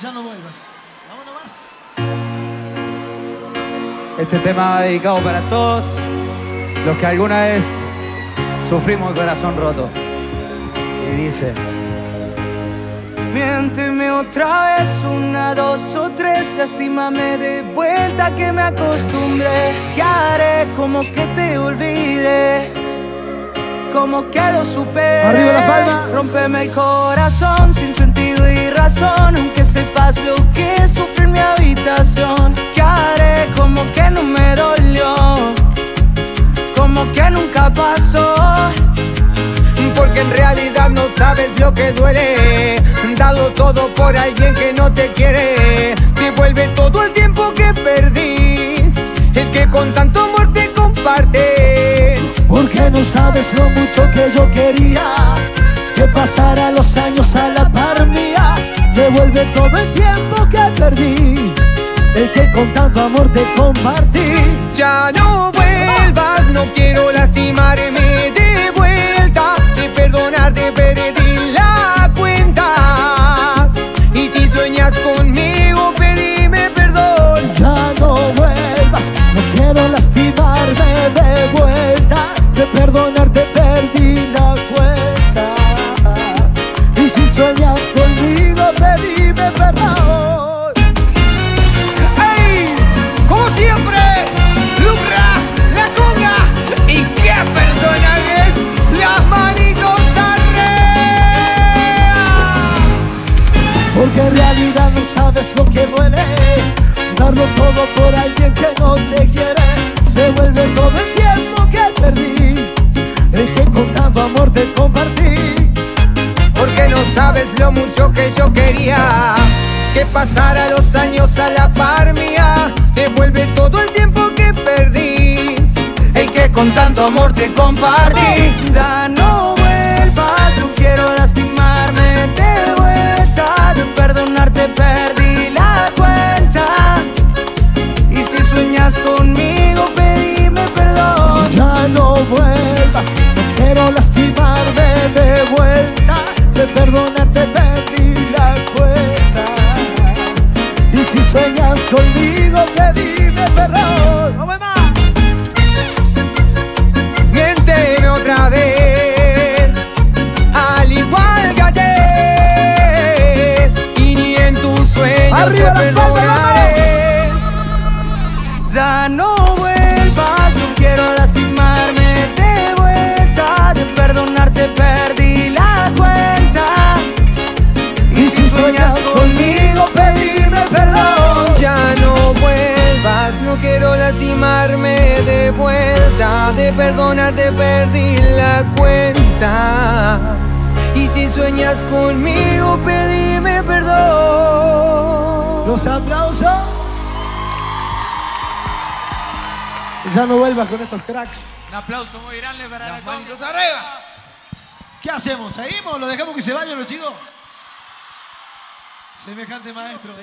Ya no vuelvas. Vámonos más. Este tema va dedicado para todos los que alguna vez sufrimos el corazón roto. Y dice... Miénteme otra vez, una, dos o tres, lastímame de vuelta que me acostumbré. ¿Qué haré? Como que te olvide, como que lo superé. Arriba la palma. Rómpeme el corazón sin sentido y razón, sepas lo que es sufrir mi habitación. ¿Qué haré? Como que no me dolió, como que nunca pasó. Porque en realidad no sabes lo que duele. Dalo todo por alguien que no te quiere. Devuelve todo el tiempo que perdí. El que con tanto amor te comparte. Porque no sabes lo mucho que yo quería. Que pasara los años a la par mía Devuelve todo el tiempo que perdí. El que con tanto amor te compartí. Ya no vuelvas, no quiero lastimarme de vuelta De perdonarte perdí la cuenta. Y si sueñas conmigo pedime perdón. Ya no vuelvas, no quiero lastimarme En realidad no sabes lo que duele Darlo todo por alguien que no te quiere Devuelve todo el tiempo que perdí El que con tanto amor te compartí Porque no sabes lo mucho que yo quería que pasara los años a la par mía. Devuelve todo el tiempo que perdí. El que con tanto amor te compartí. Pedime De perdonarte perdí la cuenta. Y si sueñas conmigo, pedime perdón. Los aplausos Ya no vuelvas con estos cracks Un aplauso muy grande para la conga. ¿Qué hacemos? ¿Seguimos? ¿Lo dejamos que se vayan los chicos? Semejante maestro